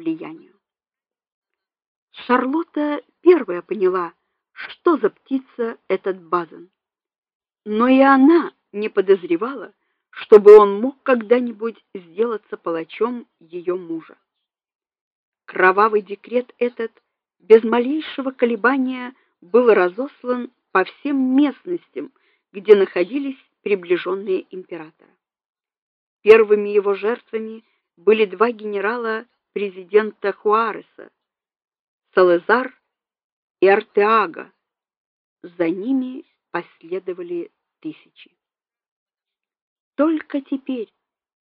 влиянию. Шарлотта первая поняла, что за птица этот Базен. Но и она не подозревала, чтобы он мог когда-нибудь сделаться палачом ее мужа. Кровавый декрет этот без малейшего колебания был разослан по всем местностям, где находились приближенные императора. Первыми его жертвами были два генерала президента Хуареса, Салазар и Артеага. За ними последовали тысячи. Только теперь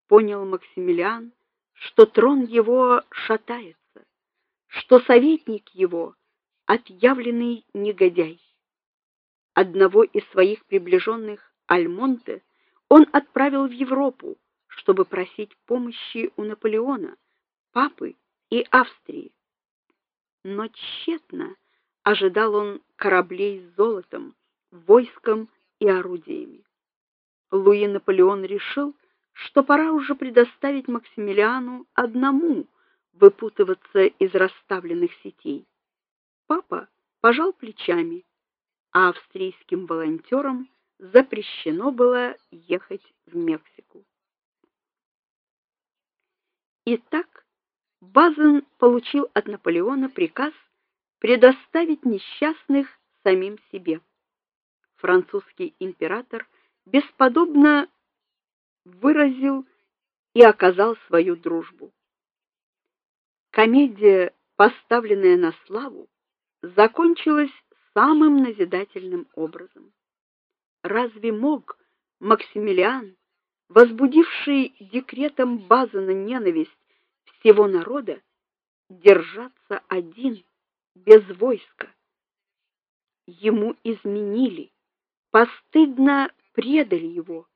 понял Максимилиан, что трон его шатается, что советник его отъявленный негодяй. Одного из своих приближенных Альмонте он отправил в Европу, чтобы просить помощи у Наполеона, папы и Австрии. Но тщетно ожидал он кораблей с золотом, войском и орудиями. Луи Наполеон решил, что пора уже предоставить Максимилиану одному выпутываться из расставленных сетей. Папа пожал плечами, а австрийским волонтерам запрещено было ехать в Мексику. Итак, Базен получил от Наполеона приказ предоставить несчастных самим себе. Французский император бесподобно выразил и оказал свою дружбу. Комедия, поставленная на славу, закончилась самым назидательным образом. Разве мог Максимилиан, возбудивший декретом Базана ненависть всего народа, держаться один, без войска? Ему изменили, постыдно предали его.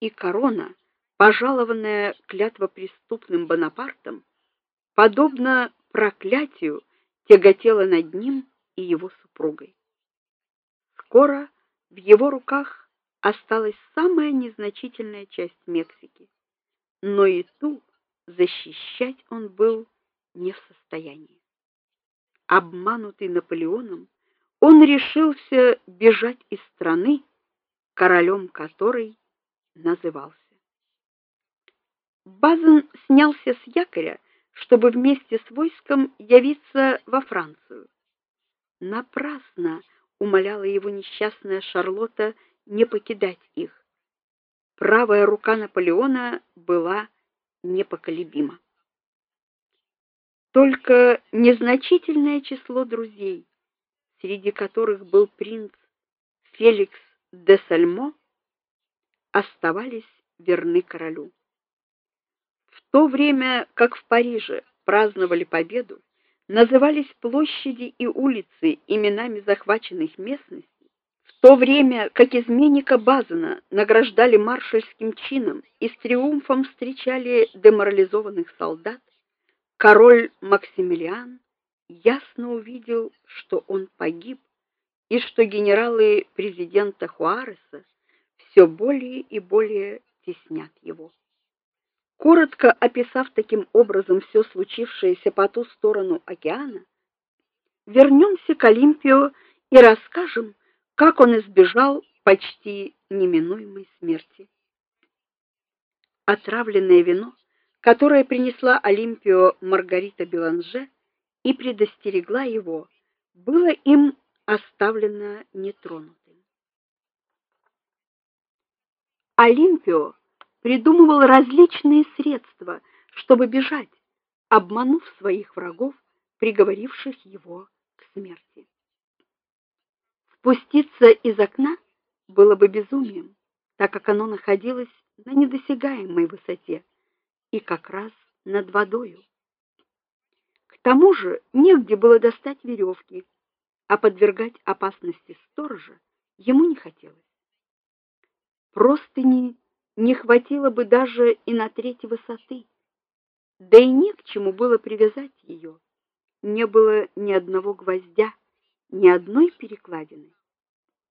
И корона, пожалованная клятвопреступным Бонапартом, подобно проклятию, тяготела над ним и его супругой. Скоро в его руках осталась самая незначительная часть Мексики, но и ту защищать он был не в состоянии. Обманутый Наполеоном, он решился бежать из страны, королем которой назывался. Базен снялся с якоря, чтобы вместе с войском явиться во Францию. Напрасно умоляла его несчастная Шарлотта не покидать их. Правая рука Наполеона была непоколебима. Только незначительное число друзей, среди которых был принц Феликс де Сальмо, оставались верны королю. В то время, как в Париже праздновали победу, назывались площади и улицы именами захваченных местностей, в то время как изменника Базена награждали маршальским чином и с триумфом встречали деморализованных солдат, король Максимилиан ясно увидел, что он погиб и что генералы президента Хуареса все более и более теснят его. Коротко описав таким образом все случившееся по ту сторону океана, вернемся к Олимпио и расскажем, как он избежал почти неминуемой смерти. Отравленное вино, которое принесла Олимпио Маргарита Беланже и предостерегла его, было им оставлено нетронутым. Олимпио придумывал различные средства, чтобы бежать, обманув своих врагов, приговоривших его к смерти. Спуститься из окна было бы безумием, так как оно находилось на недосягаемой высоте и как раз над водою. К тому же, негде было достать веревки, а подвергать опасности сторожа ему не хотелось. Простыни не хватило бы даже и на треть высоты. Да и не к чему было привязать ее. Не было ни одного гвоздя, ни одной перекладины.